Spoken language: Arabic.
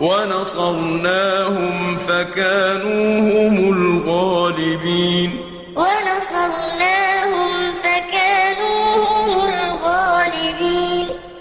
ونصرناهم فكانوا هم الغالبين. ونصرناهم فكانوا هم الغالبين.